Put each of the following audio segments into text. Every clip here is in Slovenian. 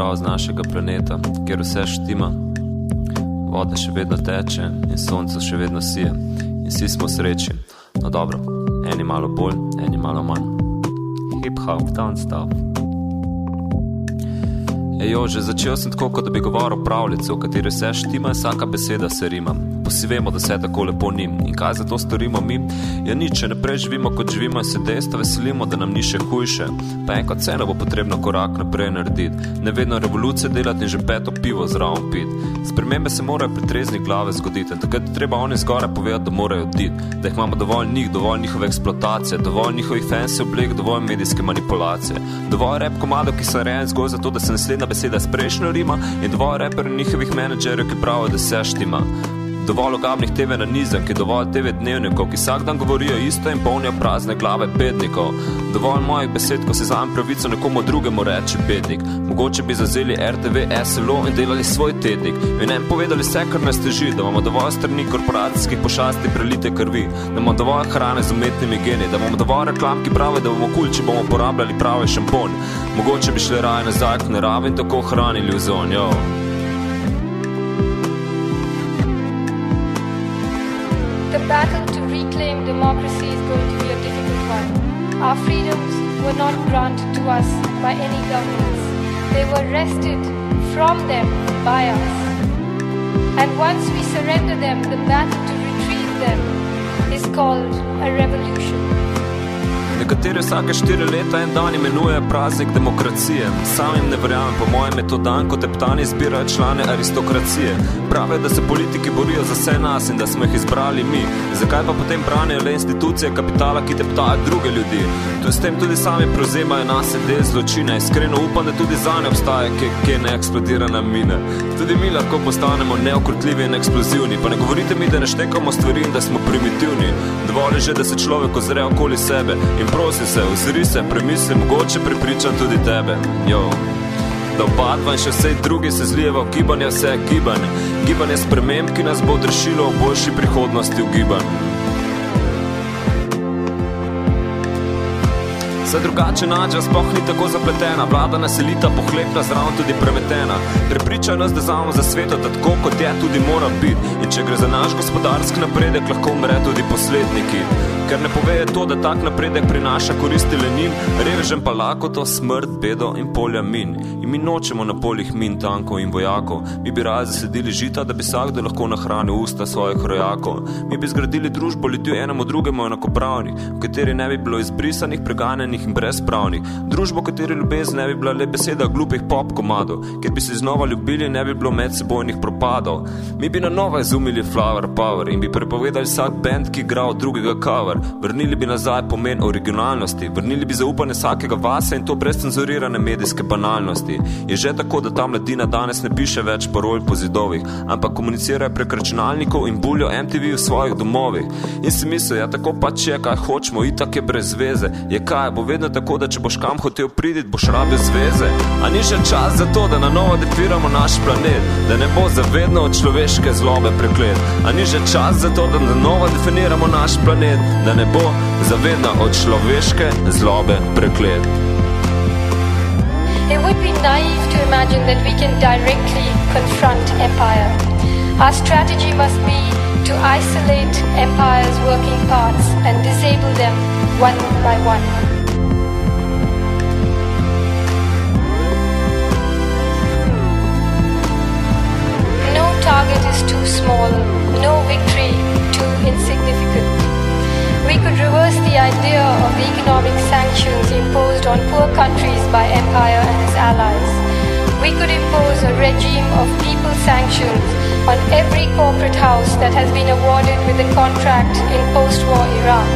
Pozdrav z našega planeta, kjer vse štima, voda še vedno teče in sonce še vedno sije. In vsi smo sreči. No dobro, eni malo bolj, eni malo manj. Hip hop, down stuff. Ejo, že začel sem tako, kot da bi govoril pravljico, v kateri vse štima, vsaka beseda se rima. Vsi vemo, da se tako lepo ni. In kaj za to storimo mi? Ja, nič, če naprej živimo, kot živimo, in se dejstva veselimo, da nam ni še hujše. Pa enkrat vseeno bo potrebno korak naprej narediti. Ne vedno revolucije delati in že peto pivo zraven piti. Spremembe se morajo pri trezni glave zgoditi. Takrat je treba oni zgoraj povedati, da morajo oditi. Da jih imamo dovolj njih, dovolj njihove eksploatacije, dovolj njihovih fancy oblek, dovolj medijske manipulacije. Dovolj rep komadov, ki so rejeni zgolj zato, da se naslednja beseda s prejšnjo rima in dovolj reperjev njihovih menedžerjev, ki pravijo, da se štima. Dovolj ogabnih TV na nizem, ki dovolj TV dnevnikov, ki vsak dan govorijo isto in polnijo prazne glave bednikov. Dovolj mojih besed, ko se zam pravico nekomu drugemu reče bednik. Mogoče bi zazeli RTV, SLO in delali svoj tednik. In nam povedali vse, kar nas teži, da imamo dovolj strani korporacijskih pošasti prelite krvi, da imamo dovolj hrane z umetnimi geni, da imamo dovolj reklam, ki pravijo, da bomo kul, če bomo uporabljali pravi šampon. Mogoče bi šli raje nazaj k naravi in tako hranili v zonjo. Battle to reclaim democracy is going to be a difficult one. Our freedoms were not granted to us by any governments, they were wrested from them by us. And once we surrender them, the battle to retrieve them is called a revolution. Nekateri vsake štiri leta en dan imenuje praznik demokracije. Sam jim ne verjamem, po mojem je to dan, ko teptani zbirajo člane aristokracije. Pravijo, da se politiki borijo za vse nas in da smo jih izbrali mi. Zakaj pa potem branijo le institucije kapitala, ki teptajo druge ljudi? To s tem tudi sami prevzemajo nas del zločine. Iskreno upam, da tudi za ne obstaja kje neeksplodirana mina. Tudi mi lahko postanemo neokrutljivi in eksplozivni. Pa ne govorite mi, da ne štekamo stvari in da smo primitivni. Dovolj je že, da se človek ozre okoli sebe in prosim se, ozri se, premisli, mogoče prepričam tudi tebe. Jo. Da opadva in še vse drugi se zlijeva v gibanje, vse je gibanje. Gibanje sprememb, ki nas bo odrešilo v boljši prihodnosti v gibanju. Vse drugače nađa sploh ni tako zapletena, vlada naselita pohlepna, zraven tudi premetena. Prepričajo nas, da znamo za sveto, da tako kot je tudi mora biti. In če gre za naš gospodarski napredek, lahko umre tudi posledniki. Ker ne poveje to, da tak napredek prinaša koristi le njim, revežem pa lakoto, smrt, bedo in polja min. In mi nočemo na poljih min, tankov in vojakov. Mi bi raje zasedili žita, da bi vsakdo lahko nahranil usta svojih rojakov. Mi bi zgradili družbo ljudi enemu drugemu enakopravnih, v kateri ne bi bilo izbrisanih, preganjenih in brezpravnih. Družbo, v kateri ljubezen ne bi bila le beseda glupih pop komadov, kjer bi se znova ljubili in ne bi bilo medsebojnih propadov. Mi bi na novo izumili Flower Power in bi prepovedali vsak band, ki igra od drugega cover. Vrnili bi nazaj pomen originalnosti, vrnili bi zaupanje vsakega vase in to brez cenzurirane medijske banalnosti. Je že tako, da ta mladina danes ne piše več parol po zidovih, ampak komunicirajo prek računalnikov in buljo MTV v svojih domovih. In si mislijo, ja tako pač je, kaj hočemo, itak je brez zveze. Je kaj, bo vedno tako, da če boš kam hotel priditi, boš rabil zveze. A ni že čas za to, da na novo definiramo naš planet, da ne bo zavedno od človeške zlobe preklet. A ni že čas za to, da na novo definiramo naš planet, da ne bo zavedno od človeške zlobe preklet. It would be naive to imagine that we can directly confront empire. Our strategy must be to isolate empire's working parts and disable them one by one. No target is too small, no victory too insignificant. we could reverse the idea of the economic sanctions imposed on poor countries by empire and its allies. We could impose a regime of people sanctions on every corporate house that has been awarded with a contract in post-war Iraq.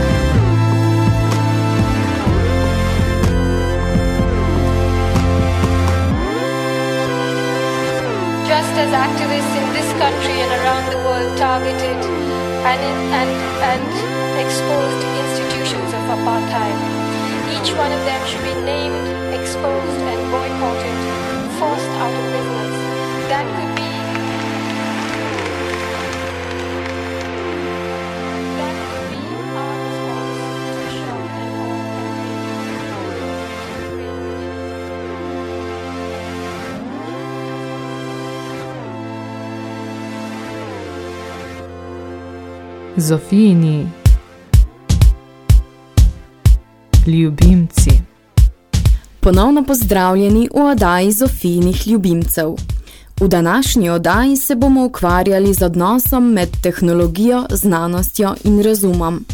just as activists in this country and around the world targeted and, and, and exposed institutions of apartheid. Each one of them should be named, exposed, and boycotted, forced out of business. That could Zofijini ljubimci. Ponovno pozdravljeni v oddaji Zofijnih ljubimcev. V današnji oddaji se bomo ukvarjali z odnosom med tehnologijo, znanostjo in razumom.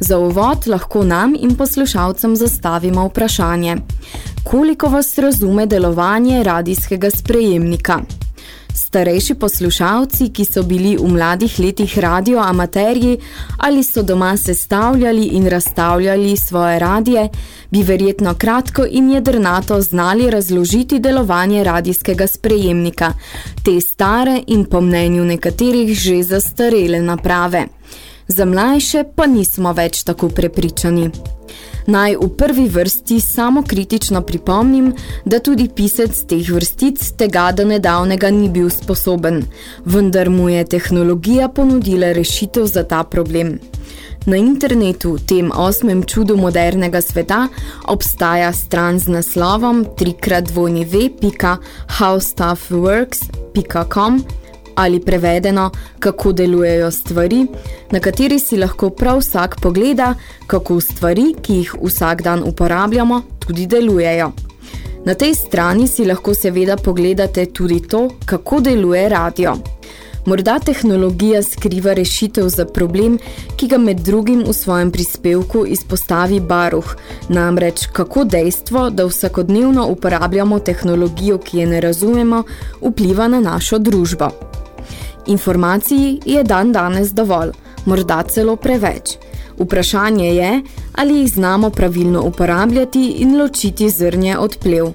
Za uvod lahko nam in poslušalcem zastavimo vprašanje. Koliko vas razume delovanje radijskega sprejemnika? Starejši poslušalci, ki so bili v mladih letih radioamaterji ali so doma sestavljali in razstavljali svoje radije, bi verjetno kratko in jedrnato znali razložiti delovanje radijskega sprejemnika, te stare in po mnenju nekaterih že zastarele naprave. Za mlajše pa nismo več tako prepričani. Naj v prvi vrsti samo kritično pripomnim, da tudi pisec teh vrstic tega do nedavnega ni bil sposoben, vendar mu je tehnologija ponudila rešitev za ta problem. Na internetu, tem osmem čudu modernega sveta, obstaja stran z naslovom www.howstuffworks.com ali prevedeno, kako delujejo stvari, na kateri si lahko prav vsak pogleda, kako stvari, ki jih vsak dan uporabljamo, tudi delujejo. Na tej strani si lahko seveda pogledate tudi to, kako deluje radio. Morda tehnologija skriva rešitev za problem, ki ga med drugim v svojem prispevku izpostavi Baruh, namreč kako dejstvo, da vsakodnevno uporabljamo tehnologijo, ki je ne razumemo, vpliva na našo družbo. Informaciji je dan danes dovolj, morda celo preveč. Vprašanje je, ali jih znamo pravilno uporabljati in ločiti zrnje od plev.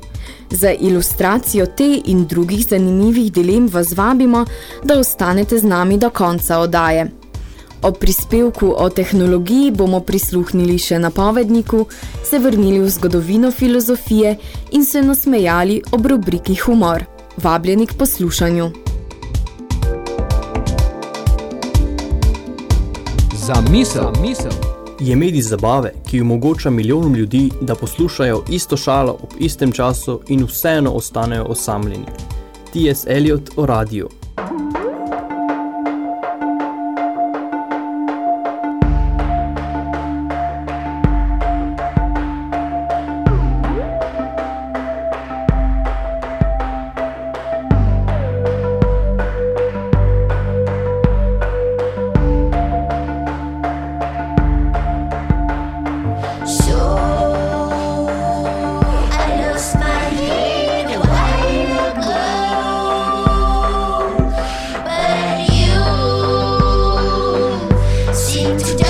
Za ilustracijo te in drugih zanimivih dilem vas vabimo, da ostanete z nami do konca odaje. O prispevku o tehnologiji bomo prisluhnili še napovedniku, se vrnili v zgodovino filozofije in se nasmejali ob rubriki humor. Vabljeni k poslušanju. Za misel, misel. Je medij zabave, ki omogoča milijonom ljudi, da poslušajo isto šalo ob istem času in vseeno ostanejo osamljeni. T.S. Eliot o radiju. to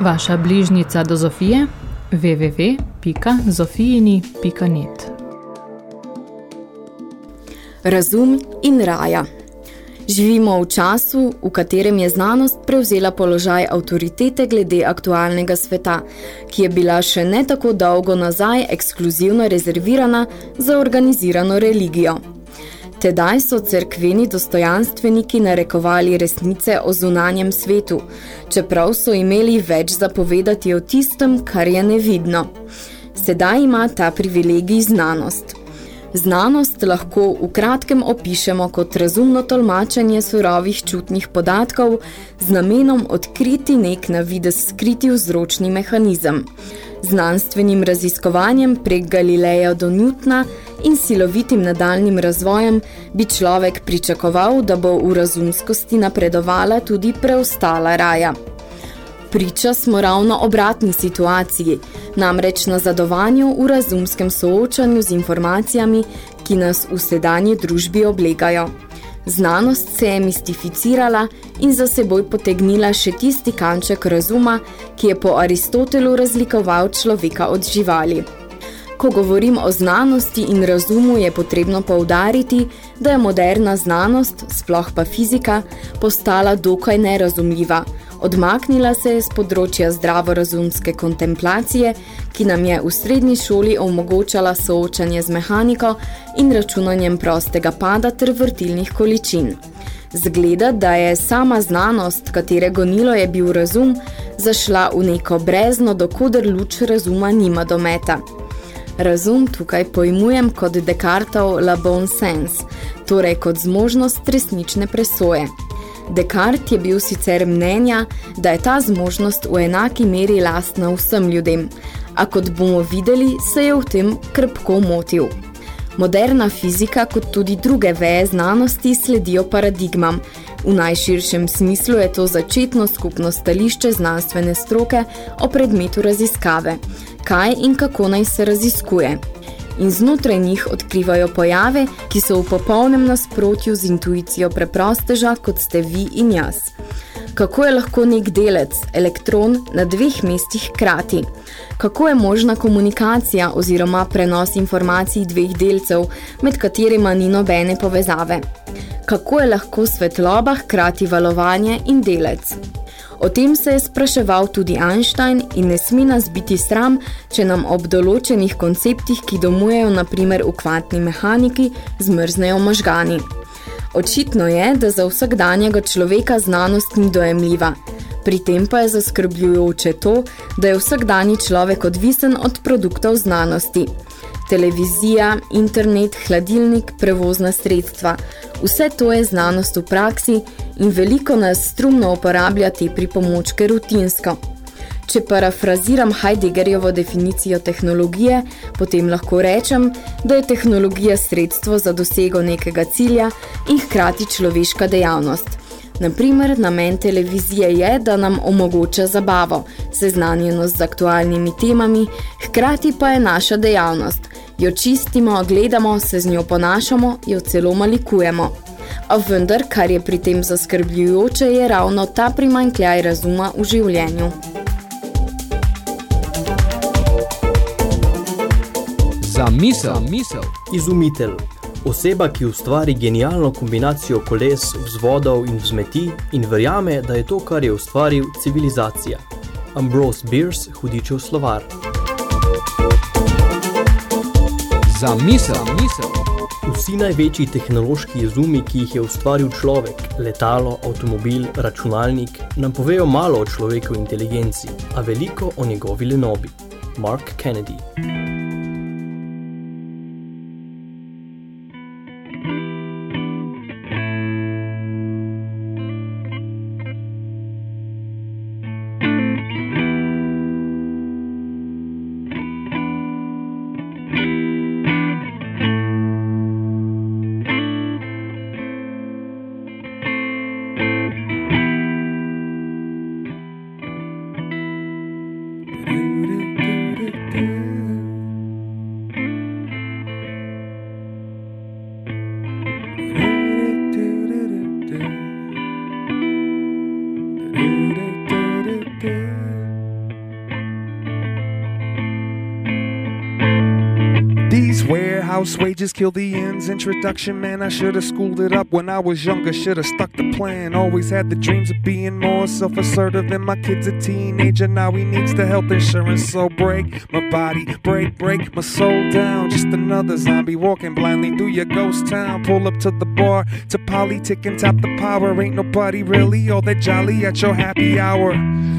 Vaša bližnica do Zofije? www.zofijini.net Razum in raja. Živimo v času, v katerem je znanost prevzela položaj avtoritete glede aktualnega sveta, ki je bila še ne tako dolgo nazaj ekskluzivno rezervirana za organizirano religijo. Tedaj so cerkveni dostojanstveniki narekovali resnice o zunanjem svetu, čeprav so imeli več zapovedati o tistem, kar je nevidno. Sedaj ima ta privilegij znanost. Znanost lahko v kratkem opišemo kot razumno tolmačenje surovih čutnih podatkov z namenom odkriti nek na vides skriti vzročni mehanizem. Znanstvenim raziskovanjem prek Galileja do Newtona in silovitim nadaljnim razvojem bi človek pričakoval, da bo v razumskosti napredovala tudi preostala raja. Priča smo ravno obratni situaciji, namreč na zadovanju v razumskem soočanju z informacijami, ki nas v sedanji družbi oblegajo. Znanost se je mistificirala in za seboj potegnila še tisti kanček razuma, ki je po Aristotelu razlikoval človeka od živali. Ko govorim o znanosti in razumu, je potrebno poudariti, da je moderna znanost, sploh pa fizika, postala dokaj nerazumljiva. Odmaknila se je z področja zdravorazumske kontemplacije, ki nam je v srednji šoli omogočala soočanje z mehaniko in računanjem prostega pada ter vrtilnih količin. Zgleda, da je sama znanost, katere gonilo je bil razum, zašla v neko brezno, dokoder luč razuma nima dometa. Razum tukaj pojmujem kot Descartov la bon sens, torej kot zmožnost resnične presoje. Descartes je bil sicer mnenja, da je ta zmožnost v enaki meri lastna vsem ljudem, a kot bomo videli, se je v tem krpko motil. Moderna fizika, kot tudi druge veje znanosti, sledijo paradigmam. V najširšem smislu je to začetno skupno stališče znanstvene stroke o predmetu raziskave, kaj in kako naj se raziskuje. In znotraj njih odkrivajo pojave, ki so v popolnem nasprotju z intuicijo preprosteža, kot ste vi in jaz. Kako je lahko nek delec, elektron, na dveh mestih krati? Kako je možna komunikacija oziroma prenos informacij dveh delcev, med katerima ni nobene povezave? Kako je lahko svetloba hkrati valovanje in delec? O tem se je spraševal tudi Einstein in ne sme nas biti sram, če nam ob določenih konceptih, ki domujejo naprimer v kvantni mehaniki, zmrznejo možgani. Očitno je, da za vsakdanjega človeka znanost ni dojemljiva. Pri tem pa je zaskrbljujoče to, da je vsakdanji človek odvisen od produktov znanosti. Televizija, internet, hladilnik, prevozna sredstva – Vse to je znanost v praksi in veliko nas strumno uporablja te pripomočke rutinsko. Če parafraziram Heideggerjevo definicijo tehnologije, potem lahko rečem, da je tehnologija sredstvo za dosego nekega cilja in hkrati človeška dejavnost. Naprimer, namen televizije je, da nam omogoča zabavo, seznanjenost z aktualnimi temami, hkrati pa je naša dejavnost – jo čistimo, gledamo, se z njo ponašamo, jo celo malikujemo. A vendar, kar je pri tem zaskrbljujoče, je ravno ta primanjkljaj razuma v življenju. Za misel, misel. Izumitelj. Oseba, ki ustvari genialno kombinacijo koles, vzvodov in vzmeti in verjame, da je to, kar je ustvaril, civilizacija. Ambrose Bierce, hudičev slovar. Za misel, misel. Vsi največji tehnološki izumi, ki jih je ustvaril človek, letalo, avtomobil, računalnik, nam povejo malo o človekovi inteligenci, a veliko o njegovi lenobi. Mark Kennedy. Most wages kill the ends. Introduction, man, I should have schooled it up when I was younger. Should have stuck the plan. Always had the dreams of being more self assertive. And my kid's a teenager, now he needs the health insurance. So break my body, break, break my soul down. Just another zombie walking blindly through your ghost town. Pull up to the bar to politic and tap the power. Ain't nobody really all that jolly at your happy hour.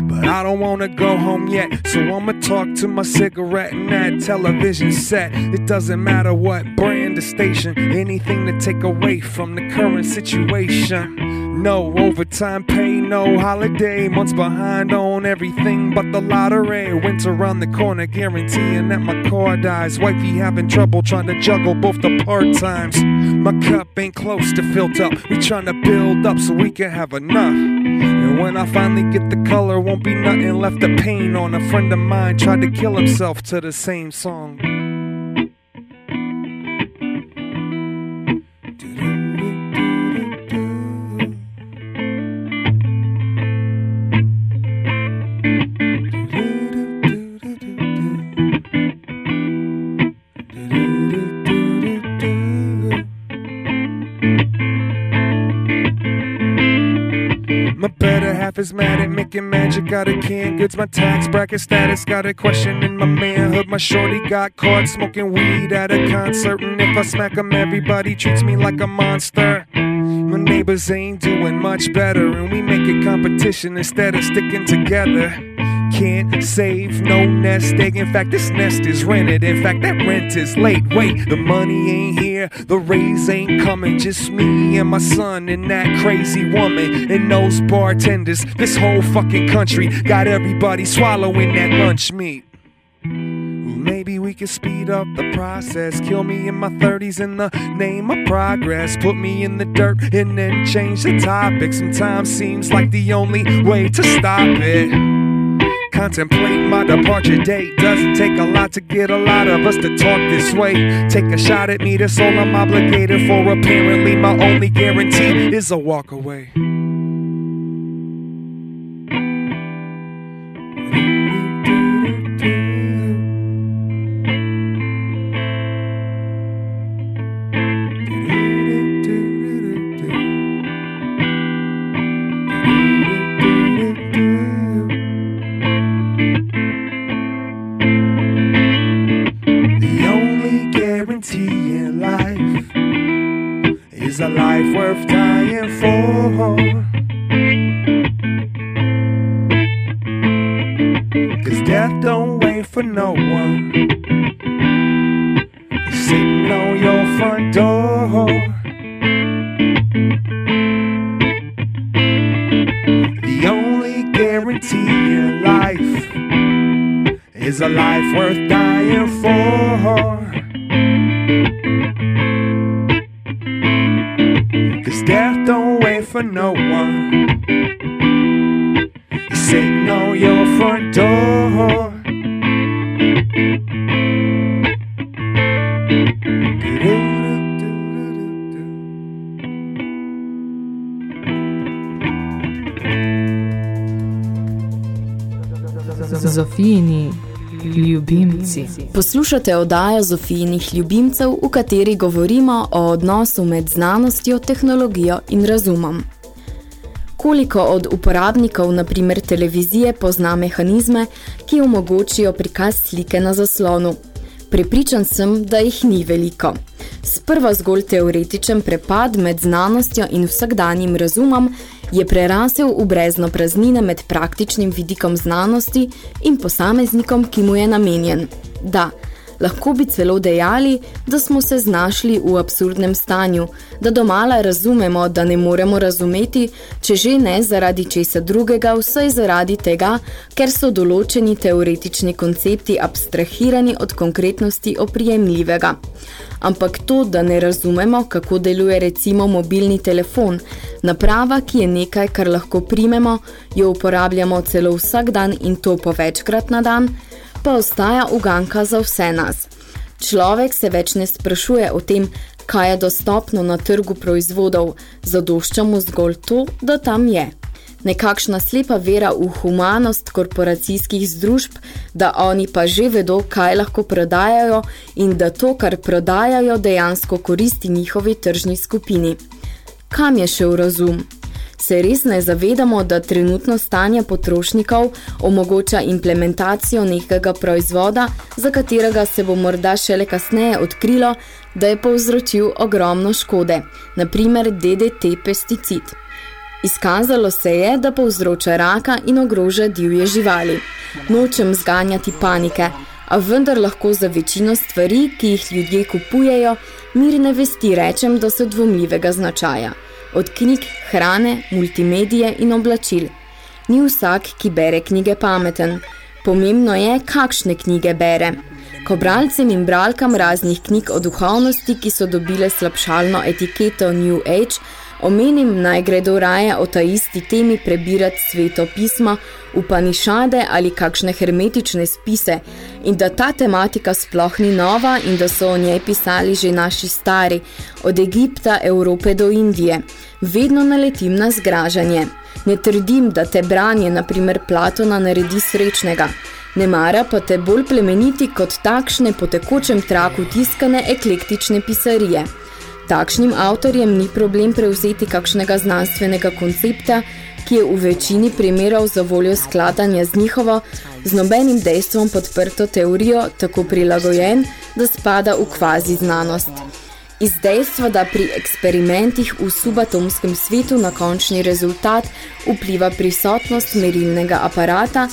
But I don't wanna go home yet, so I'ma talk to my cigarette and that television set. It doesn't matter what brand or station, anything to take away from the current situation. No overtime pay, no holiday, months behind on everything but the lottery. Winter around the corner, guaranteeing that my car dies. Wifey having trouble trying to juggle both the part times. My cup ain't close to filled up. We trying to build up so we can have enough. When I finally get the color, won't be nothing left of pain on. A friend of mine tried to kill himself to the same song. Is mad at making magic out of canned goods. My tax bracket status got a question in my manhood. My shorty got caught smoking weed at a concert. And if I smack him, everybody treats me like a monster. My neighbors ain't doing much better, and we make it competition instead of sticking together. Can't save no nest egg. In fact, this nest is rented. In fact, that rent is late. Wait, the money ain't here, the raise ain't coming. Just me and my son and that crazy woman and those bartenders. This whole fucking country got everybody swallowing that lunch meat. Maybe we could speed up the process. Kill me in my 30s in the name of progress. Put me in the dirt and then change the topic. Sometimes seems like the only way to stop it. Contemplate my departure date. Doesn't take a lot to get a lot of us to talk this way. Take a shot at me, that's all I'm obligated for. Apparently, my only guarantee is a walk away. Door. Zofijini ljubimci. Poslušate oddajo Zofijinih ljubimcev, v kateri govorimo o odnosu med znanostjo, tehnologijo in razumom. Koliko od uporabnikov, na primer televizije, pozna mehanizme, ki omogočijo prikaz slike na zaslonu? Prepričan sem, da jih ni veliko. Sprva zgolj teoretičen prepad med znanostjo in vsakdanjim razumom je prerasel v brezno praznine med praktičnim vidikom znanosti in posameznikom, ki mu je namenjen. Da, lahko bi celo dejali, da smo se znašli v absurdnem stanju, da domala razumemo, da ne moremo razumeti, če že ne zaradi česa drugega, vsaj zaradi tega, ker so določeni teoretični koncepti abstrahirani od konkretnosti oprijemljivega. Ampak to, da ne razumemo, kako deluje recimo mobilni telefon, naprava, ki je nekaj, kar lahko primemo, jo uporabljamo celo vsak dan in to po večkrat na dan, pa ostaja uganka za vse nas. Človek se več ne sprašuje o tem, kaj je dostopno na trgu proizvodov, zadošča mu zgolj to, da tam je. nekakšna slepa vera v humanost korporacijskih združb, da oni pa že vedo, kaj lahko prodajajo in da to, kar prodajajo, dejansko koristi njihovi tržni skupini. Kam je šel razum? Se res ne zavedamo, da trenutno stanje potrošnikov omogoča implementacijo nekega proizvoda, za katerega se bo morda šele kasneje odkrilo, da je povzročil ogromno škode, naprimer DDT pesticid. Izkazalo se je, da povzroča raka in ogroža divje živali. Nočem zganjati panike, a vendar lahko za večino stvari, ki jih ljudje kupujejo, mirne vesti rečem, da so dvomljivega značaja. Od knjig, hrane, multimedije in oblačil. Ni vsak, ki bere knjige pameten. Pomembno je, kakšne knjige bere. Ko bralcem in bralkam raznih knjig o duhovnosti, ki so dobile slabšalno etiketo New Age, Omenim naj gredo raje o ta isti temi prebirati sveto pisma, upanišade ali kakšne hermetične spise in da ta tematika sploh ni nova in da so o njej pisali že naši stari, od Egipta, Evrope do Indije. Vedno naletim na zgražanje. Ne trdim, da te branje, na primer Platona, naredi srečnega. Ne mara pa te bolj plemeniti kot takšne po tekočem traku tiskane eklektične pisarije. Takšnim avtorjem ni problem prevzeti kakšnega znanstvenega koncepta, ki je v večini primerov za voljo skladanja z njihovo, z nobenim dejstvom podprto teorijo tako prilagojen, da spada v kvazi znanost. Iz dejstva, da pri eksperimentih v subatomskem svetu na končni rezultat vpliva prisotnost merilnega aparata,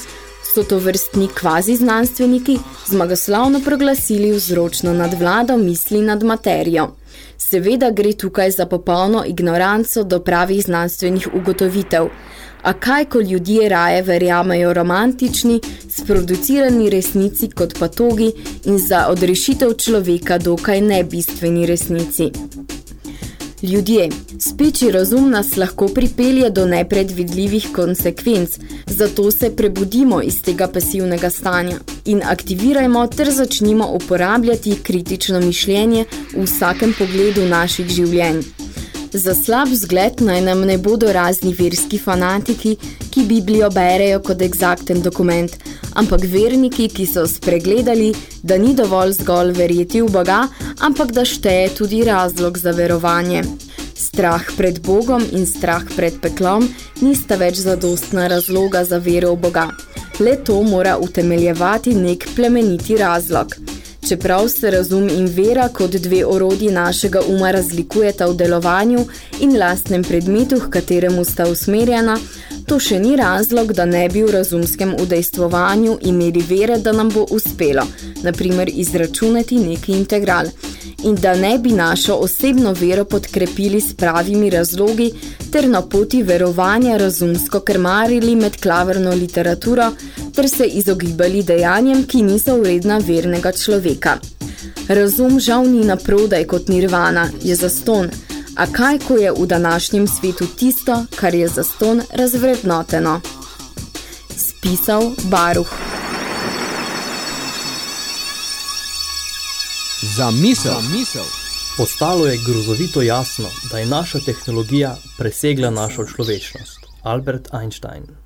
so to vrstni kvazi znanstveniki zmagoslavno proglasili vzročno nadvlado misli nad materijo. Seveda gre tukaj za popolno ignoranco do pravih znanstvenih ugotovitev. A kaj, ko ljudje raje verjamejo romantični, sproducirani resnici kot patogi in za odrešitev človeka dokaj nebistveni resnici? Ljudje, speči razum nas lahko pripelje do nepredvidljivih konsekvenc, zato se prebudimo iz tega pasivnega stanja in aktivirajmo ter začnimo uporabljati kritično mišljenje v vsakem pogledu naših življenj. Za slab zgled naj nam ne bodo razni verski fanatiki, ki Biblijo berejo kot egzakten dokument, ampak verniki, ki so spregledali, da ni dovolj zgolj verjeti v Boga, ampak da šteje tudi razlog za verovanje. Strah pred Bogom in strah pred peklom nista več zadostna razloga za vero v Boga. Le to mora utemeljevati nek plemeniti razlog. Čeprav se razum in vera kot dve orodji našega uma razlikujeta v delovanju in lastnem predmetu, k kateremu sta usmerjena, to še ni razlog, da ne bi v razumskem udejstvovanju imeli vere, da nam bo uspelo, naprimer izračunati neki integral in da ne bi našo osebno vero podkrepili s pravimi razlogi ter na poti verovanja razumsko krmarili med klaverno literaturo ter se izogibali dejanjem, ki niso vredna vernega človeka. Razum žal ni naprodaj kot nirvana, je zaston, a kaj, ko je v današnjem svetu tisto, kar je zaston razvrednoteno? Spisal Baruch. Za misel. Za misel. Postalo je grozovito jasno, da je naša tehnologija presegla našo človečnost. Albert Einstein.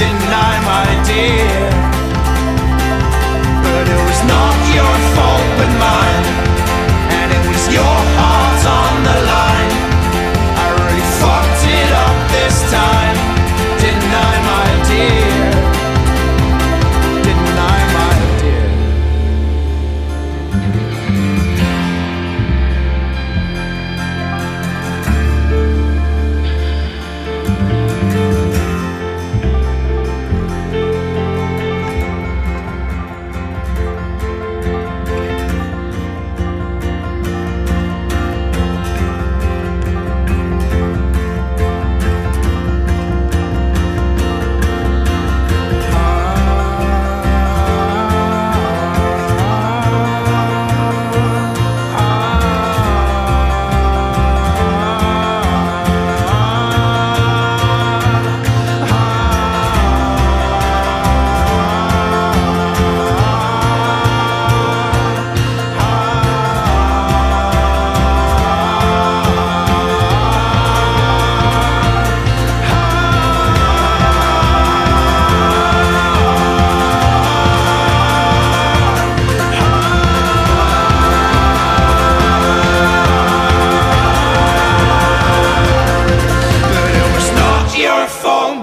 I, my dear? But it was not your fault but mine, and it was your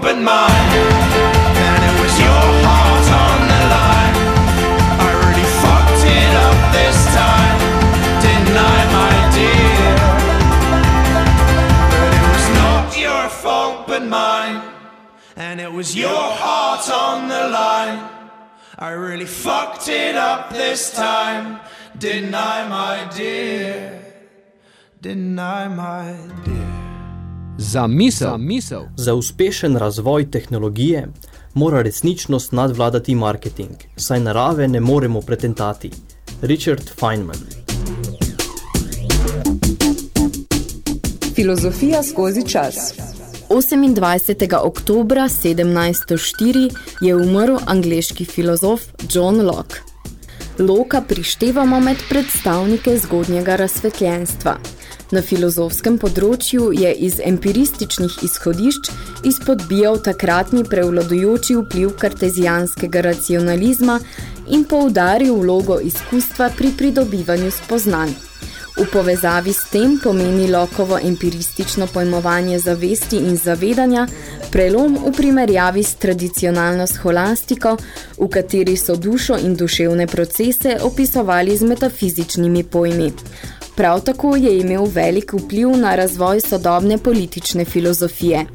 but mine. And it was your heart on the line. I really fucked it up this time, didn't I, my dear? But it was not your fault but mine. And it was your heart on the line. I really fucked it up this time, didn't I, my dear? Didn't I, my dear? Za misel. Za misel. Za uspešen razvoj tehnologije mora resničnost nadvladati marketing, saj narave ne moremo pretentati. Richard Feynman Filozofija skozi čas. 28. oktobra 1704 je umrl angleški filozof John Locke. Loka prištevamo med predstavnike zgodnjega razsvetljenstva. Na filozofskem področju je iz empirističnih izhodišč izpodbijal takratni prevladujoči vpliv kartezijanskega racionalizma in poudaril vlogo izkustva pri pridobivanju spoznanj. V povezavi s tem pomeni Lokovo empiristično pojmovanje zavesti in zavedanja prelom v primerjavi s tradicionalno scholastiko, v kateri so dušo in duševne procese opisovali z metafizičnimi pojmi. Prav tako je imel velik vpliv na razvoj sodobne politične filozofije.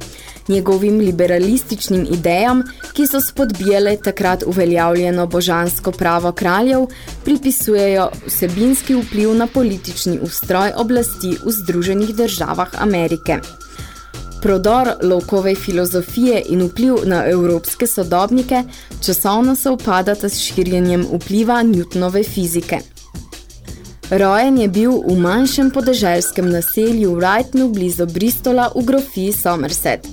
Njegovim liberalističnim idejam, ki so spodbijale takrat uveljavljeno božansko pravo kraljev, pripisujejo vsebinski vpliv na politični ustroj oblasti v Združenih državah Amerike. Prodor Lokove filozofije in vpliv na evropske sodobnike časovno se upadata s širjenjem vpliva Newtonove fizike. Rojen je bil v manjšem podeželskem naselju Wrightonu blizu Bristola v grofiji Somerset.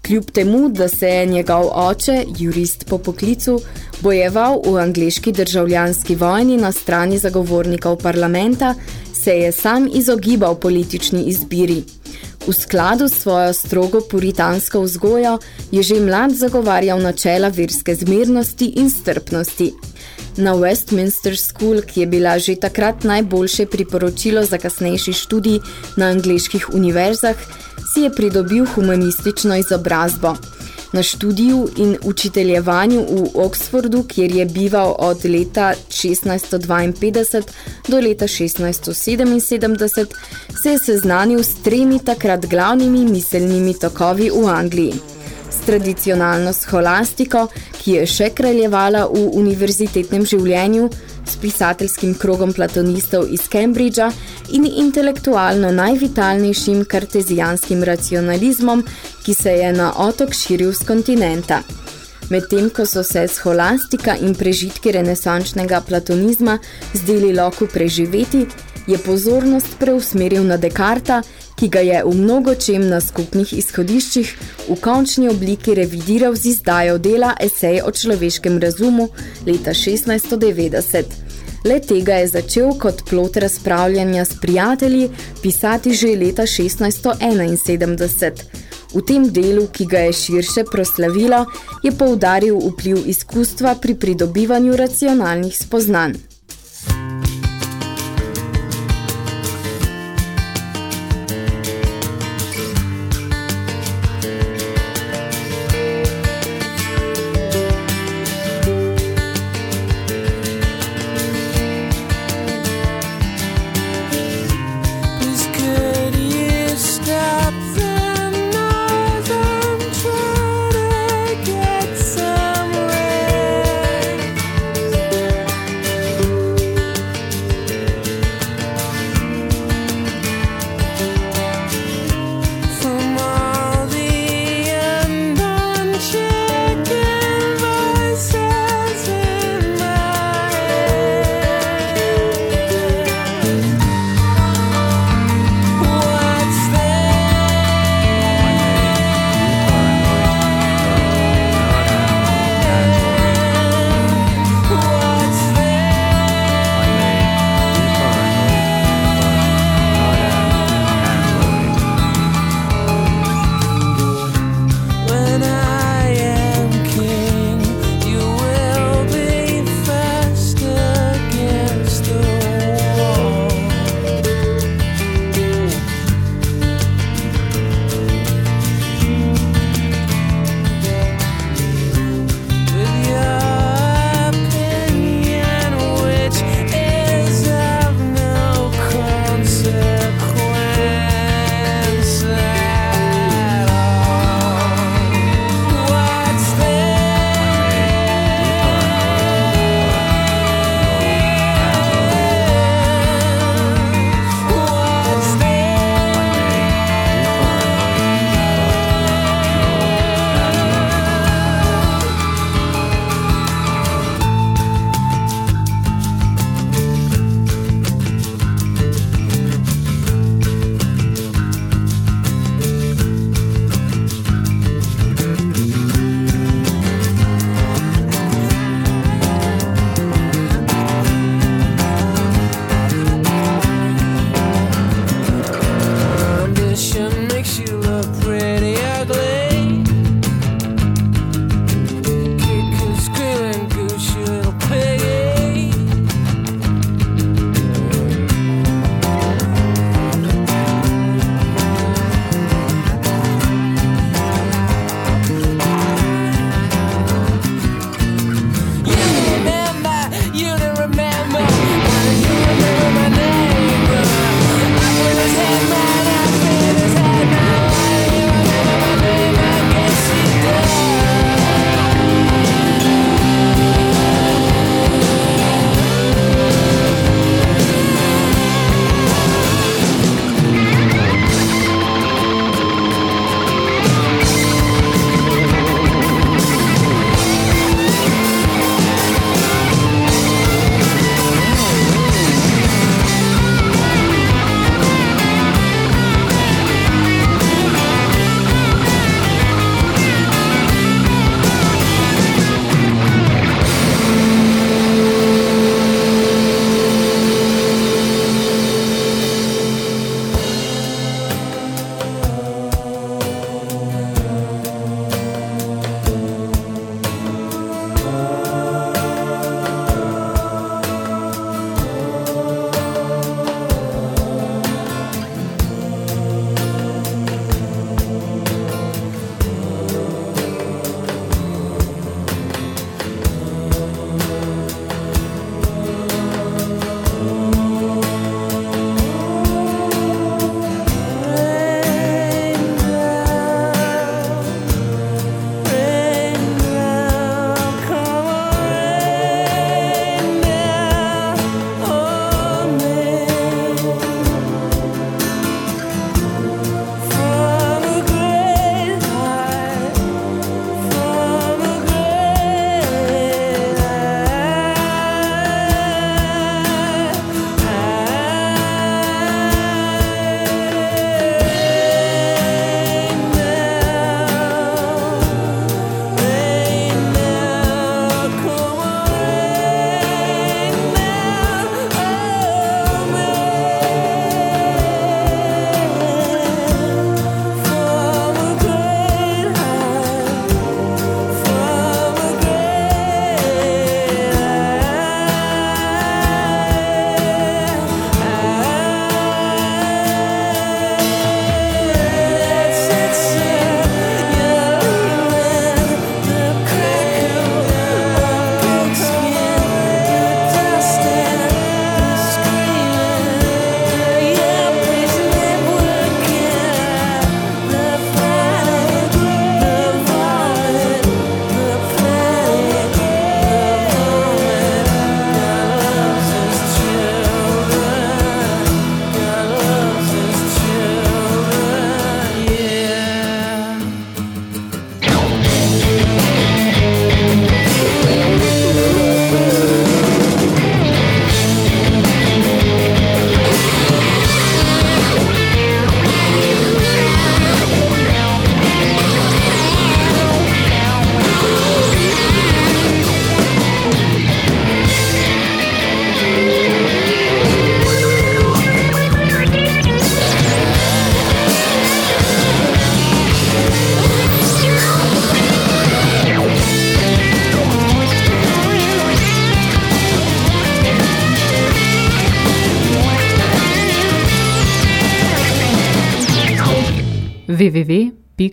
Kljub temu, da se je njegov oče, jurist po poklicu, bojeval v angleški državljanski vojni na strani zagovornikov parlamenta, se je sam izogibal politični izbiri. V skladu s svojo strogo puritansko vzgojo je že mlad zagovarjal načela verske zmernosti in strpnosti. Na Westminster School, ki je bila že takrat najboljše priporočilo za kasnejši študij na angleških univerzah, si je pridobil humanistično izobrazbo. Na študiju in učiteljevanju v Oxfordu, kjer je bival od leta 1652 do leta 1677, se je seznanil s tremi takrat glavnimi miselnimi tokovi v Angliji. S tradicionalno scholastiko, ki je še kraljevala v univerzitetnem življenju, s pisateljskim krogom platonistov iz Cambridgea in intelektualno najvitalnejšim kartezijanskim racionalizmom, ki se je na otok širil z kontinenta. Medtem, ko so se scholastika in prežitki renesančnega platonizma zdeli loku preživeti, je pozornost preusmeril na Dekarta, ki ga je v mnogočem na skupnih izhodiščih v končni obliki revidiral z izdajo dela esej o človeškem razumu leta 1690. Le tega je začel kot plot razpravljanja s prijatelji pisati že leta 1671. V tem delu, ki ga je širše proslavilo, je poudaril vpliv izkustva pri pridobivanju racionalnih spoznanj.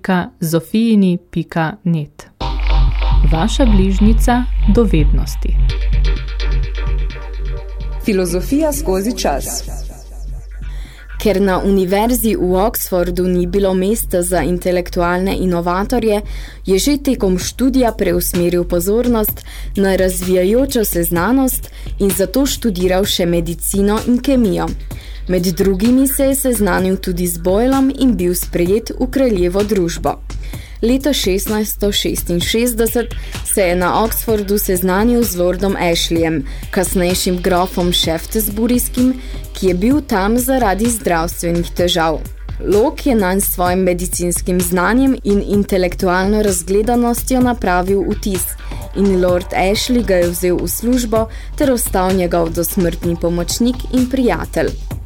www.zofijini.net. Vaša bližnica dovednosti. Filozofija skozi čas. Ker na univerzi v Oxfordu ni bilo mesta za intelektualne inovatorje, je že tekom študija preusmeril pozornost na razvijajočo se znanost in zato študiral še medicino in kemijo. Med drugimi se je seznanil tudi z Boylom in bil sprejet v kraljevo družbo. Leta 1666 se je na Oxfordu seznanil z Lordom Ashleyem, kasnejšim grofom Shaftesburyjskim, ki je bil tam zaradi zdravstvenih težav. Locke je nanj svojim medicinskim znanjem in intelektualno razgledanostjo napravil vtis in Lord Ashley ga je vzel v službo ter ostal njegov dosmrtni pomočnik in prijatelj.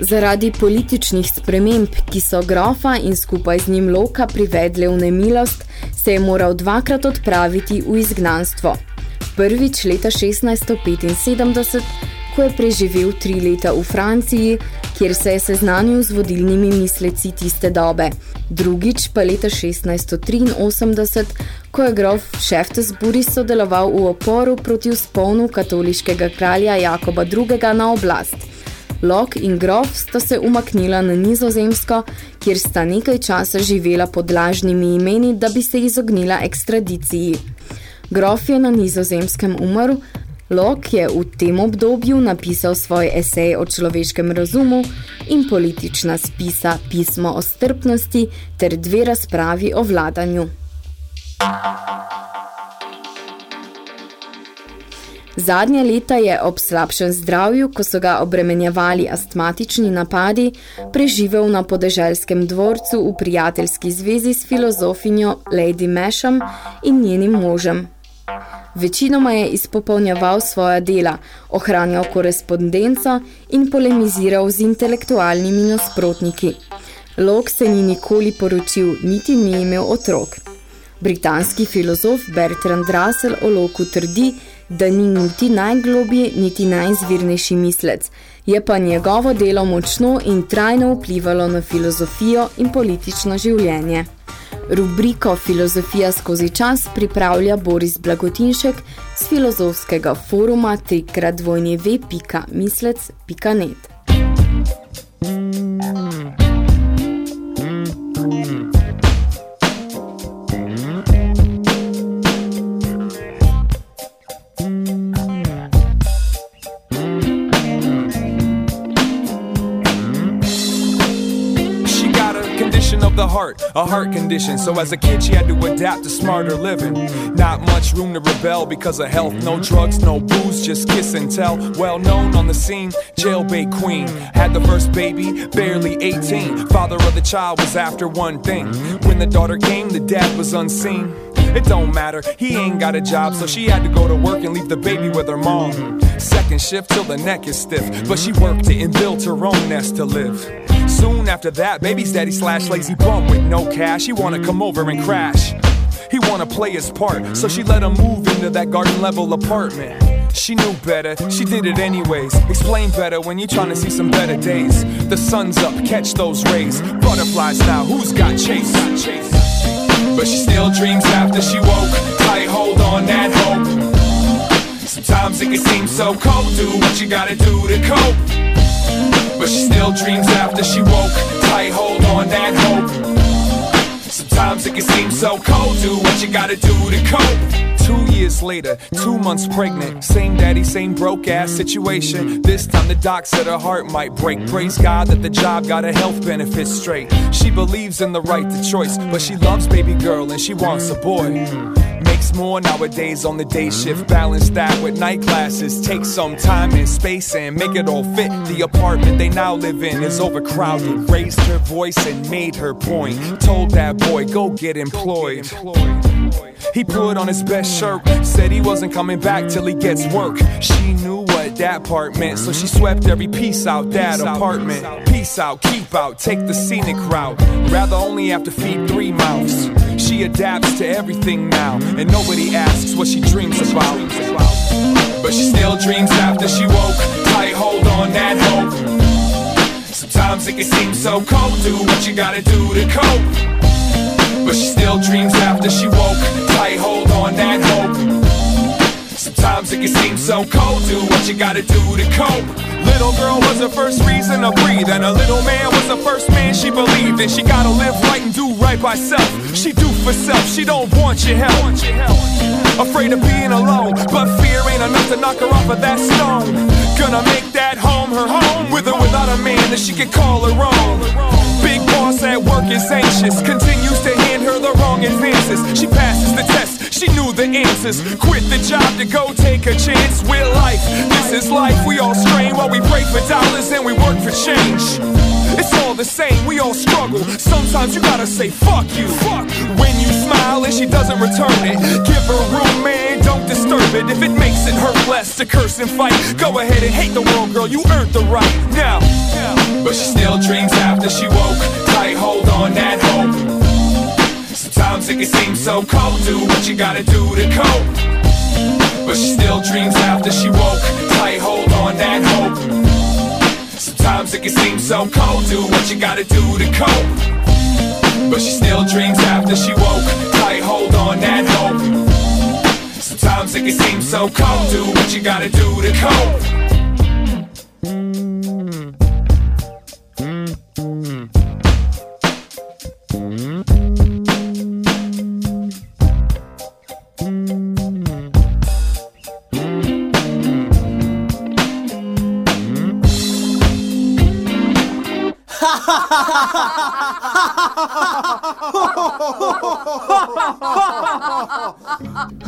Zaradi političnih sprememb, ki so grofa in skupaj z njim Loka privedle v nemilost, se je moral dvakrat odpraviti v izgnanstvo. Prvič leta 1675, ko je preživel tri leta v Franciji, kjer se je seznanil z vodilnimi misleci tiste dobe. Drugič pa leta 1683, ko je grof Shaftesbury sodeloval v oporu proti vzponu katoliškega kralja Jakoba II. na oblast. Locke in grof sta se umaknila na nizozemsko, kjer sta nekaj časa živela pod lažnimi imeni, da bi se izognila ekstradiciji. Grof je na nizozemskem umrl, Locke je v tem obdobju napisal svoj esej o človeškem razumu in politična spisa pismo o strpnosti ter dve razpravi o vladanju. Zadnja leta je ob slabšem zdravju, ko so ga obremenjevali astmatični napadi, preživel na podeželskem dvorcu v prijateljski zvezi s filozofinjo Lady Masham in njenim možem. Večinoma je izpopolnjeval svoja dela, ohranjal korespondenco in polemiziral z intelektualnimi nasprotniki. Locke se ni nikoli poročil, niti ni imel otrok. Britanski filozof Bertrand Russell o Locke trdi, da ni niti najglobji, niti najzvirnejši mislec, je pa njegovo delo močno in trajno vplivalo na filozofijo in politično življenje. Rubriko Filozofija skozi čas pripravlja Boris Blagotinšek z filozofskega foruma trikratvojnjev.mislec.net. the heart, a heart condition. So as a kid, she had to adapt to smarter living. Not much room to rebel because of health. No drugs, no booze, just kiss and tell. Well known on the scene, jailbait queen. Had the first baby, barely 18. Father of the child was after one thing. When the daughter came, the dad was unseen. It don't matter, he ain't got a job, so she had to go to work and leave the baby with her mom. Second shift till the neck is stiff, but she worked it and built her own nest to live. Soon after that, baby's daddy slash lazy bum with no cash. He wanna come over and crash. He wanna play his part, so she let him move into that garden level apartment. She knew better, she did it anyways. Explain better when you're trying to see some better days. The sun's up, catch those rays. Butterflies now, who's got chase? But she still dreams after she woke. Tight hold on that hope. Sometimes it can seem so cold. Do what you gotta do to cope. But she still dreams after she woke. Tight hold on that hope. Sometimes it can seem so cold. Do what you gotta do to cope. Two years later, two months pregnant. Same daddy, same broke ass situation. This time the doc said her heart might break. Praise God that the job got her health benefits straight. She believes in the right to choice, but she loves baby girl and she wants a boy more nowadays on the day shift. Balance that with night classes. Take some time and space and make it all fit. The apartment they now live in is overcrowded. Raised her voice and made her point. Told that boy, go get employed. He put on his best shirt, said he wasn't coming back till he gets work. She knew what that part meant, so she swept every piece out that apartment. Peace out, keep out, take the scenic route. Rather only have to feed three mouths. She adapts to everything now, and nobody asks what she dreams about. But she still dreams after she woke. Tight hold on that hope. Sometimes it can seem so cold, do what you gotta do to cope. But she still dreams after she woke. Tight hold on that hope. Sometimes it can seem so cold, do what you gotta do to cope. Little girl was the first reason to breathe, and a little man was the first man she believed in. She gotta live right and do right by self. She do for self, she don't want your help. Afraid of being alone, but fear ain't enough to knock her off of that stone. Gonna make that home her home, with or without a man that she can call her own. Boss at work is anxious, continues to hand her the wrong advances. She passes the test, she knew the answers. Quit the job to go take a chance with life. This is life, we all strain while we pray for dollars and we work for change. The same, we all struggle. Sometimes you gotta say fuck you. Fuck when you smile and she doesn't return it. Give her room, man, don't disturb it. If it makes it hurt less to curse and fight, go ahead and hate the world, girl. You earned the right now. But she still dreams after she woke. Tight hold on that hope. Sometimes it can seem so cold. Do what you gotta do to cope. But she still dreams after she woke. Tight hold on that hope. Sometimes it can seem so cold. Do what you gotta do to cope. But she still dreams after she woke. Tight hold on that hope. Sometimes it can seem so cold. Do what you gotta do to cope.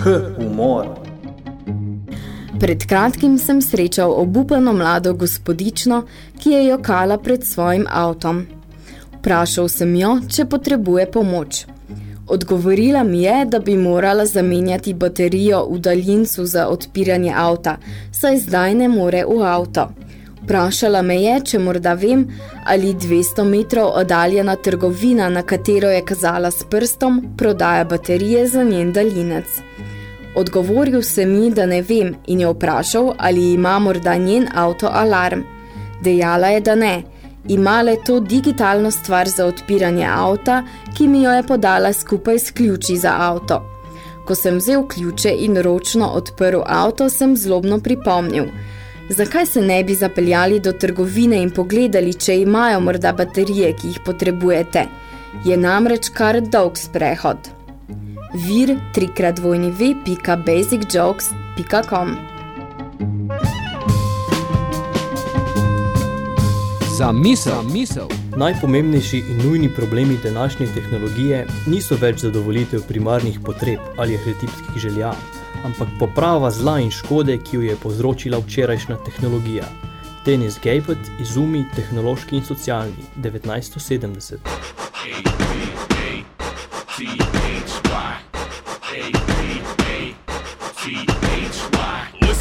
H, humor. Pred kratkim sem srečal obupano mlado gospodično, ki je jokala pred svojim avtom. Vprašal sem jo, če potrebuje pomoč. Odgovorila mi je, da bi morala zamenjati baterijo v daljincu za odpiranje avta, saj zdaj ne more v avto. Vprašala me je, če morda vem, ali 200 metrov oddaljena trgovina, na katero je kazala s prstom, prodaja baterije za njen daljinec. Odgovoril se mi, da ne vem in je vprašal, ali ima morda njen avto alarm. Dejala je, da ne. Ima le to digitalno stvar za odpiranje avta, ki mi jo je podala skupaj s ključi za avto. Ko sem vzel ključe in ročno odprl avto, sem zlobno pripomnil. Zakaj se ne bi zapeljali do trgovine in pogledali, če imajo morda baterije, ki jih potrebujete? Je namreč kar dolg sprehod. Vir www.basicjokes.com Za misel. Za misel. Najpomembnejši in nujni problemi današnje tehnologije niso več zadovolitev primarnih potreb ali arhetipskih želja, ampak poprava zla in škode, ki jo je povzročila včerajšnja tehnologija. Dennis Gapet, Izumi, tehnološki in socialni, 1970.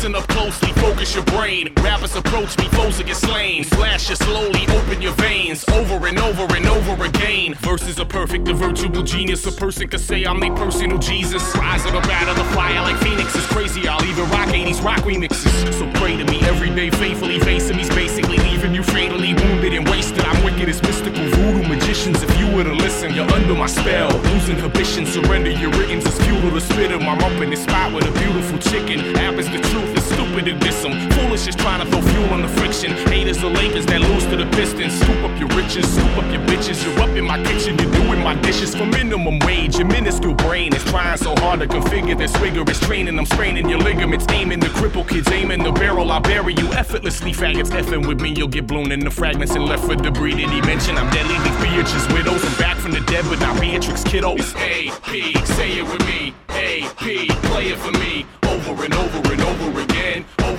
Listen up closely, focus your brain. Rappers approach me, foes get slain. Slash you slowly, open your veins. Over and over and over again. Verses are perfect, a virtual genius. A person could say I'm the personal Jesus. Rise up out of the fire like phoenixes. Crazy, I'll even rock 80s rock remixes. So pray to me every day, faithfully facing me's basically leaving you fatally wounded and wasted. I'm wicked as mystical voodoo magicians. If you were to listen, you're under my spell. Lose inhibition, surrender your writtens. It's futile to spit 'em. I'm up in this spot with a beautiful chicken. Happens the truth, it's stupid to diss 'em. Foolish is trying to throw fuel on the friction. Haters are Lakers that lose to the Pistons. Scoop up your riches, scoop up your bitches. You're up in my kitchen, you're doing my dishes for minimum wage. Your minuscule brain is trying so hard to configure this rigorous training. I'm straining your ligaments, aiming the cripple kids, aiming the barrel. I'll bury you effortlessly. Faggots effing with me, you'll get blown into fragments and left for debris. Did he mention I'm deadly? Leave Beatrice widows. I'm back from the dead, but not Beatrix kiddo. It's AP, say it with me. AP, play it for me. Over and over and over.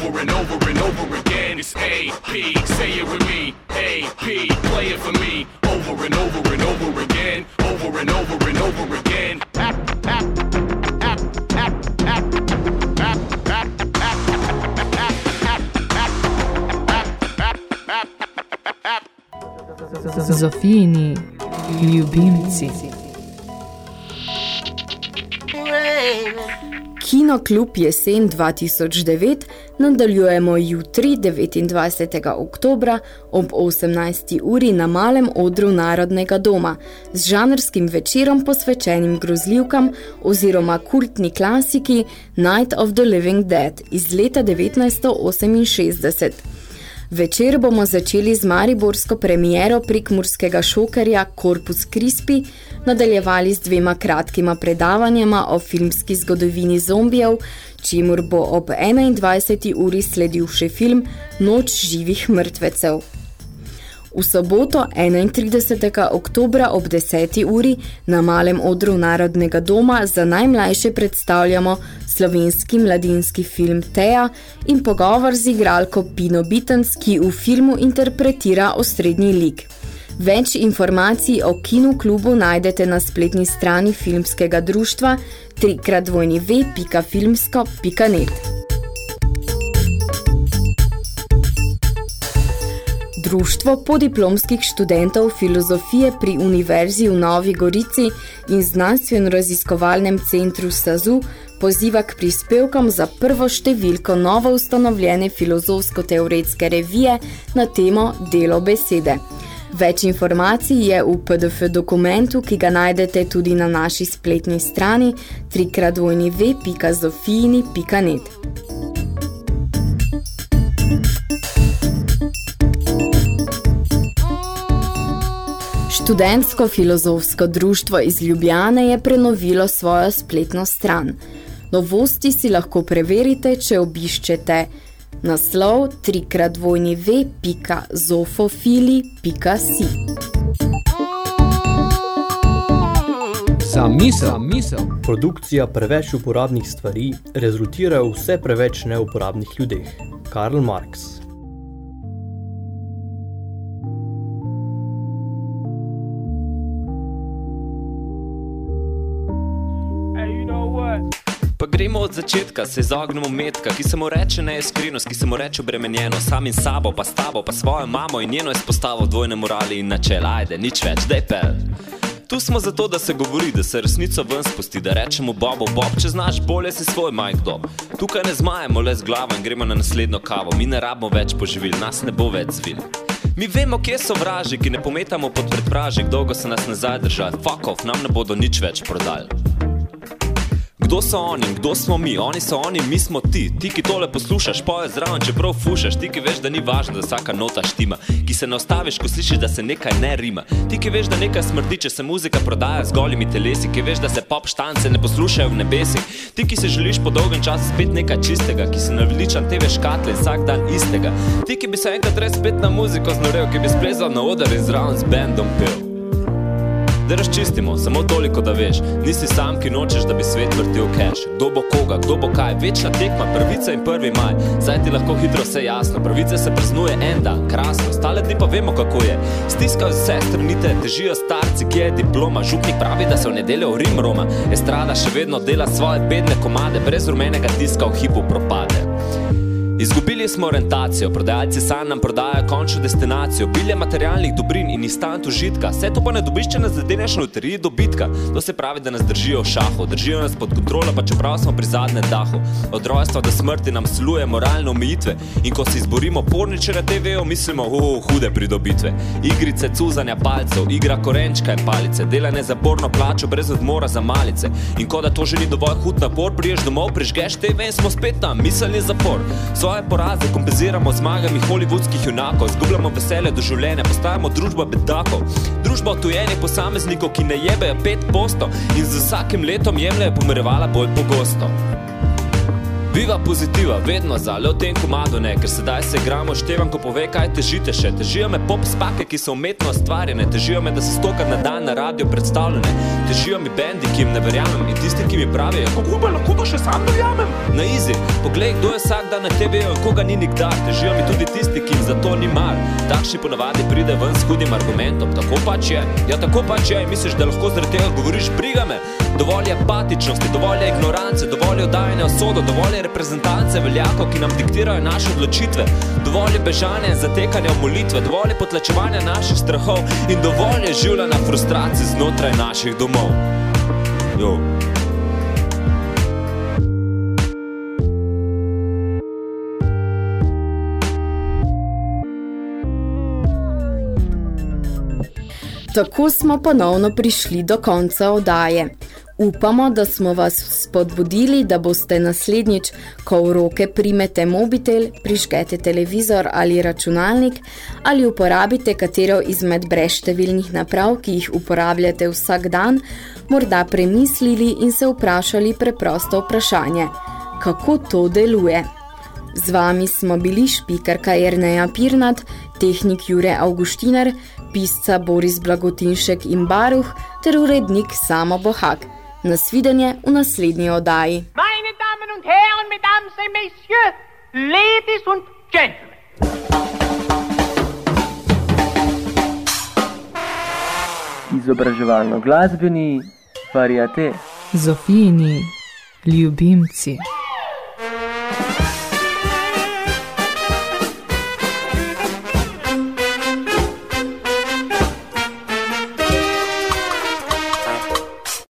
Over and over and over again. It's AP, say it with me. AP, play it for me. Over and over and over again. Over and over and over again. Zofijini ljubimci. Kino klub jesen 2009 nadaljujemo jutri 29. oktobra ob 18. uri na malem odru Narodnega doma z žanrskim večerom posvečenim grozljivkam oziroma kultni klasiki Night of the Living Dead iz leta 1968. Večer bomo začeli z mariborsko premiero prikmurskega šokerja Corpus Crispy, nadaljevali z dvema kratkima predavanjama o filmski zgodovini zombijev, čimur bo ob 21. uri sledil še film Noč živih mrtvecev. V soboto 31. oktobra ob 10. uri na malem odru Narodnega doma za najmlajše predstavljamo slovenski mladinski film Teja in pogovor z igralko Pino Bitens, ki v filmu interpretira osrednji lik. Več informacij o kinu klubu najdete na spletni strani filmskega društva www.filmsko.net. Društvo podiplomskih študentov filozofije pri Univerzi v Novi Gorici in znanstveno-raziskovalnem centru SAZU poziva k prispevkom za prvo številko novo ustanovljene filozofsko-teoretske revije na temo Delo besede. Več informacij je v PDF dokumentu, ki ga najdete tudi na naši spletni strani www.zofijini.net. Študentsko-filozofsko društvo iz Ljubljane je prenovilo svojo spletno stran. Novosti si lahko preverite, če obiščete naslov www.zofofili.si Za misel, misel. Produkcija preveč uporabnih stvari rezultira v vse preveč neuporabnih ljudeh. Karl Marx Pa gremo od začetka, se izognemo metka, ki se mu reče neiskrenost, ki se mu reče obremenjeno, samim sabo, pa s tabo, pa svojo mamo in njeno izpostavo dvojne morali in načel. Ajde, nič več, daj pel. Tu smo zato, da se govori, da se resnico ven spusti, da rečemo Bobo Bob, če znaš bolje si svoj majk dom. Tukaj ne zmajemo le z glavo in gremo na naslednjo kavo, mi ne rabimo več poživil, nas ne bo več zvil. Mi vemo, kje so vraži, ki ne pometamo pod predpražik, dolgo se nas nazaj držali, fuck off, nam ne bodo nič več prodali. Kdo so oni, kdo smo mi? Oni so oni, mi smo ti. Ti, ki tole poslušaš, poje zraven, čeprav fušaš. Ti, ki veš, da ni važno, da vsaka nota štima. Ki se ne ostaviš, ko slišiš, da se nekaj ne rima. Ti, ki veš, da nekaj smrdi, če se muzika prodaja z golimi telesi. Ki veš, da se pop štance ne poslušajo v nebesih. Ti, ki se želiš po dolgem času spet nekaj čistega. Ki si naveličan TV škatle vsak dan istega. Ti, ki bi se enkrat res spet na muziko znorel, ki bi splezal na oder in zraven z bendom pil. Da razčistimo, samo toliko, da veš, nisi sam, ki nočeš, da bi svet vrtil cash. Kdo bo koga, kdo bo kaj, večna tekma, prvica in prvi maj. Zdaj ti lahko hitro vse jasno, pravice se praznuje en dan, krasno, stale dni pa vemo, kako je. Stiskajo se strnite, težijo starci, ki je diploma, župnik pravi, da se v nedeljo v Rim Roma. Estrada še vedno dela svoje bedne komade, brez rumenega tiska v hipu propade. Izgubili smo orientacijo, prodajalci sanj nam prodajajo končno destinacijo, bilje materialnih dobrin in instant užitka. Vse to pa ne dobiš, če nas zadeneš na loteriji dobitka. To se pravi, da nas držijo v šahu, držijo nas pod kontrolo, pa čeprav smo pri zadnjem dahu. Od rojstva do smrti nam sluje moralne omejitve in ko si izborimo porniče na TV-ju, mislimo, uh, hude pridobitve. Igrice cuzanja palcev, igra korenčka in palice, delane za borno plačo brez odmora za malice. In ko da to že ni dovolj hud napor, priješ domov, prižgeš TV in smo spet tam, miselni zapor. Svoje poraze kompenziramo z zmagami hollywoodskih junakov, zgubljamo veselje do življenja, postajamo družba bedakov. Družba otujenih posameznikov, ki ne jebejo pet posto in z vsakim letom jemljajo pomirevala bolj pogosto. Viva pozitiva, vedno za, le v tem komadu ne, ker sedaj se igramo, števam, ko pove, kaj težite še. Težijo me pop spake, ki so umetno ustvarjene, težijo me, da se stokrat na dan na radio predstavljene, težijo mi bendi, ki jim ne verjamem in tisti, ki mi pravijo, kako pa lahko to še sam verjamem. Na izi, poglej, kdo je vsak dan na TV-ju in koga ni nikdar, težijo mi tudi tisti, ki jim za to ni mar. Takšni ponavadi pride ven s hudim argumentom, tako pač je, ja tako pač je, in misliš, da lahko zaradi tega govoriš, briga me. Dovolj je apatičnosti, dovolj je ignorance, dovolj je oddajanja osodo, dovolj je te reprezentance veljakov, ki nam diktirajo naše odločitve. Dovolj je bežanja in zatekanja v molitve, dovolj je potlačevanja naših strahov in dovolj je življenja frustracij znotraj naših domov. Jo. Tako smo ponovno prišli do konca oddaje. Upamo, da smo vas spodbudili, da boste naslednjič, ko v roke primete mobitel, prižgete televizor ali računalnik ali uporabite katero izmed brezštevilnih naprav, ki jih uporabljate vsak dan, morda premislili in se vprašali preprosto vprašanje, kako to deluje. Z vami smo bili špikarka Erneja Pirnat, tehnik Jure Augustiner, pisca Boris Blagotinšek in Baruh ter urednik Samo Bohak. Nasvidenje v naslednji oddaji. Meine Damen und Herren, Mesdames et Messieurs, Ladies und Gentlemen. Izobraževalno-glasbeni variate. Zofijini ljubimci.